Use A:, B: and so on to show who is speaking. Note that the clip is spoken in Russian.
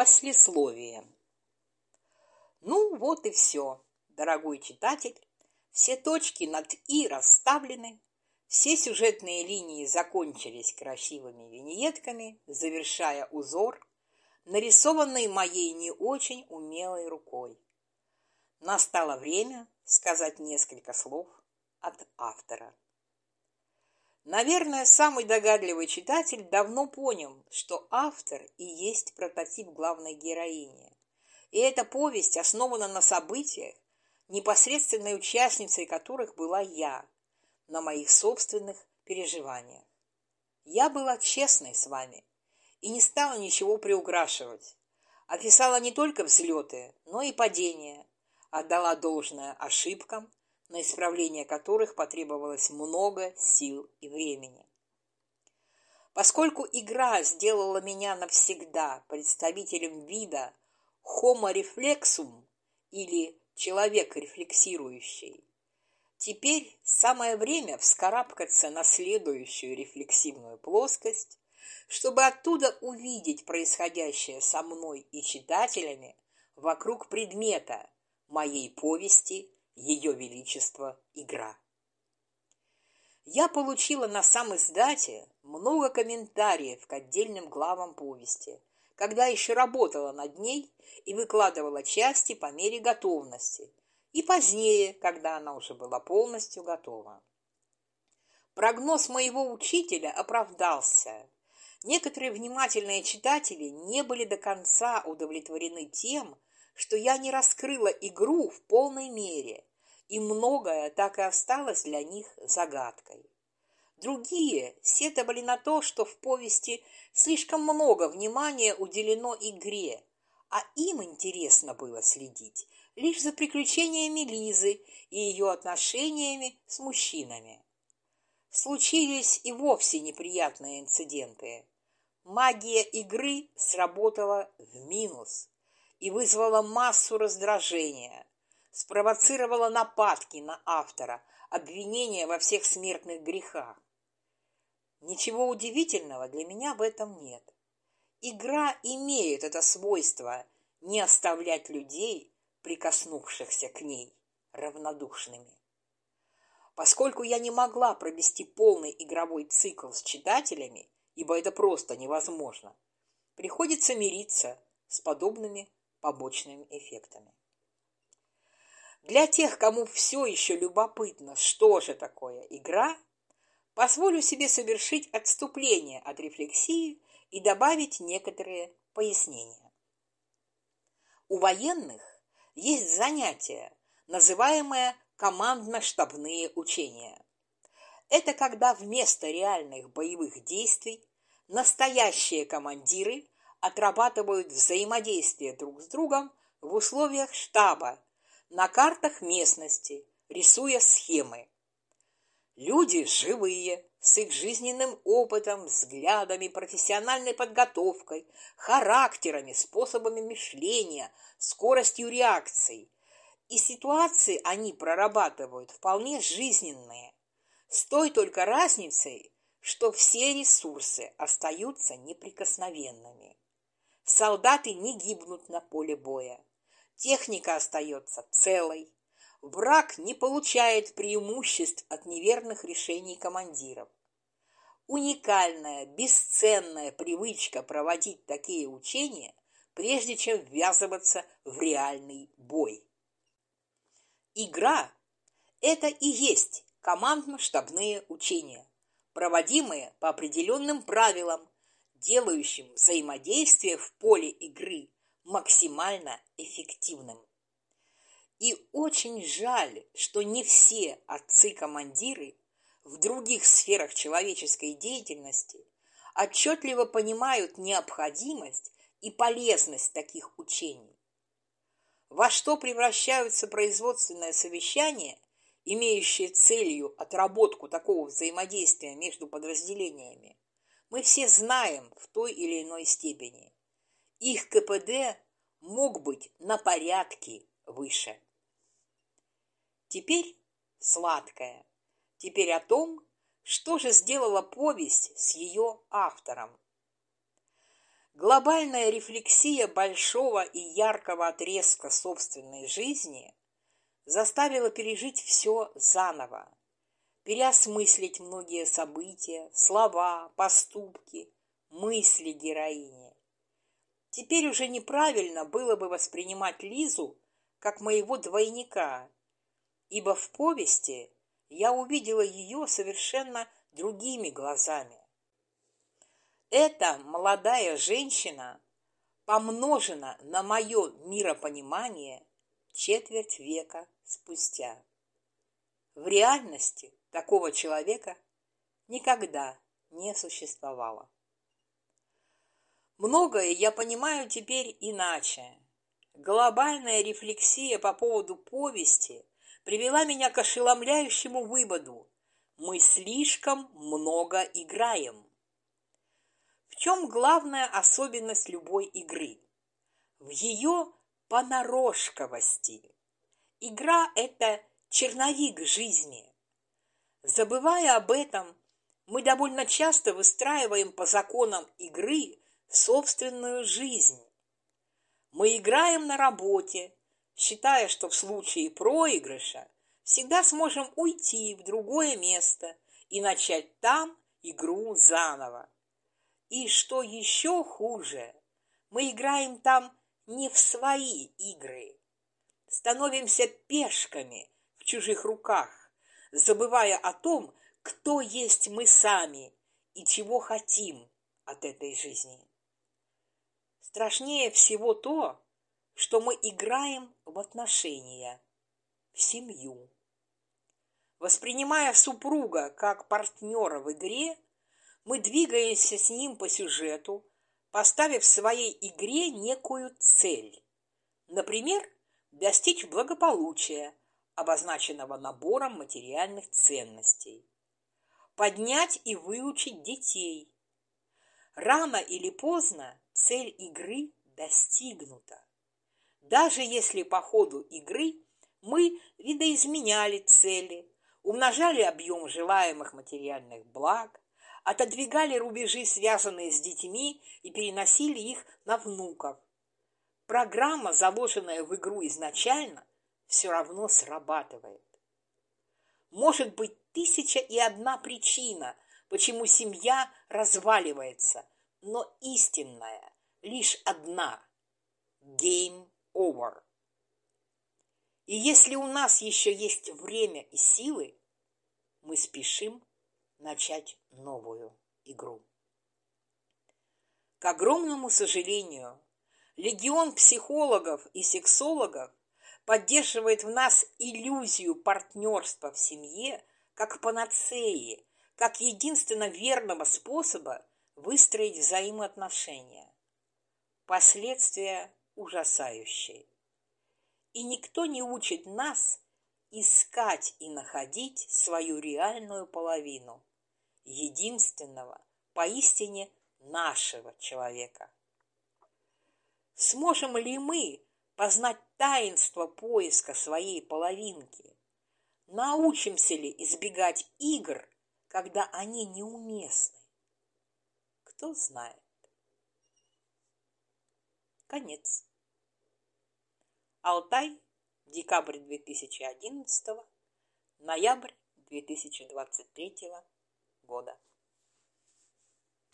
A: Послесловие. Ну, вот и все, дорогой читатель. Все точки над «и» расставлены, все сюжетные линии закончились красивыми виньетками, завершая узор, нарисованный моей не очень умелой рукой. Настало время сказать несколько слов от автора. Наверное, самый догадливый читатель давно понял, что автор и есть прототип главной героини. И эта повесть основана на событиях, непосредственной участницей которых была я, на моих собственных переживаниях. Я была честной с вами и не стала ничего приукрашивать. Описала не только взлеты, но и падения, отдала должное ошибкам, на исправление которых потребовалось много сил и времени. Поскольку игра сделала меня навсегда представителем вида Homo reflexum или человек рефлексирующий, теперь самое время вскарабкаться на следующую рефлексивную плоскость, чтобы оттуда увидеть происходящее со мной и читателями вокруг предмета моей повести ее Величество игра. Я получила на сам издате много комментариев к отдельным главам повести, когда еще работала над ней и выкладывала части по мере готовности, и позднее, когда она уже была полностью готова. Прогноз моего учителя оправдался. Некоторые внимательные читатели не были до конца удовлетворены тем, что я не раскрыла игру в полной мере и многое так и осталось для них загадкой. Другие сетовали на то, что в повести слишком много внимания уделено игре, а им интересно было следить лишь за приключениями Лизы и ее отношениями с мужчинами. Случились и вовсе неприятные инциденты. Магия игры сработала в минус и вызвала массу раздражения, спровоцировала нападки на автора, обвинения во всех смертных грехах. Ничего удивительного для меня в этом нет. Игра имеет это свойство не оставлять людей, прикоснувшихся к ней, равнодушными. Поскольку я не могла провести полный игровой цикл с читателями, ибо это просто невозможно, приходится мириться с подобными побочными эффектами. Для тех, кому все еще любопытно, что же такое игра, позволю себе совершить отступление от рефлексии и добавить некоторые пояснения. У военных есть занятие, называемое командно-штабные учения. Это когда вместо реальных боевых действий настоящие командиры отрабатывают взаимодействие друг с другом в условиях штаба на картах местности, рисуя схемы. Люди живые, с их жизненным опытом, взглядами, профессиональной подготовкой, характерами, способами мышления, скоростью реакций. И ситуации они прорабатывают вполне жизненные, с той только разницей, что все ресурсы остаются неприкосновенными. Солдаты не гибнут на поле боя. Техника остается целой. Враг не получает преимуществ от неверных решений командиров. Уникальная, бесценная привычка проводить такие учения, прежде чем ввязываться в реальный бой. Игра – это и есть командно-штабные учения, проводимые по определенным правилам, делающим взаимодействие в поле игры максимально эффективным. И очень жаль, что не все отцы-командиры в других сферах человеческой деятельности отчетливо понимают необходимость и полезность таких учений. Во что превращаются производственное совещание, имеющее целью отработку такого взаимодействия между подразделениями, мы все знаем в той или иной степени их КПД мог быть на порядке выше. Теперь сладкое. Теперь о том, что же сделала повесть с ее автором. Глобальная рефлексия большого и яркого отрезка собственной жизни заставила пережить все заново, переосмыслить многие события, слова, поступки, мысли героини. Теперь уже неправильно было бы воспринимать Лизу как моего двойника, ибо в повести я увидела ее совершенно другими глазами. Эта молодая женщина помножена на мое миропонимание четверть века спустя. В реальности такого человека никогда не существовало. Многое я понимаю теперь иначе. Глобальная рефлексия по поводу повести привела меня к ошеломляющему выводу. Мы слишком много играем. В чем главная особенность любой игры? В ее понарошковости. Игра – это черновик жизни. Забывая об этом, мы довольно часто выстраиваем по законам игры собственную жизнь. Мы играем на работе, считая, что в случае проигрыша всегда сможем уйти в другое место и начать там игру заново. И что еще хуже, мы играем там не в свои игры, становимся пешками в чужих руках, забывая о том, кто есть мы сами и чего хотим от этой жизни. Страшнее всего то, что мы играем в отношения, в семью. Воспринимая супруга как партнера в игре, мы двигаемся с ним по сюжету, поставив в своей игре некую цель. Например, достичь благополучия, обозначенного набором материальных ценностей. Поднять и выучить детей. Рано или поздно цель игры достигнута. Даже если по ходу игры мы видоизменяли цели, умножали объем желаемых материальных благ, отодвигали рубежи, связанные с детьми, и переносили их на внуков. Программа, заложенная в игру изначально, все равно срабатывает. Может быть тысяча и одна причина, почему семья разваливается, но истинная лишь одна – game over. И если у нас еще есть время и силы, мы спешим начать новую игру. К огромному сожалению, легион психологов и сексологов поддерживает в нас иллюзию партнерства в семье как панацеи, как единственно верного способа выстроить взаимоотношения. Последствия ужасающие. И никто не учит нас искать и находить свою реальную половину, единственного, поистине нашего человека. Сможем ли мы познать таинство поиска своей половинки? Научимся ли избегать игр, когда они неуместны? Кто знает. Конец. Алтай, декабрь 2011, ноябрь 2023 года.